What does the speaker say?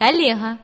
коллега.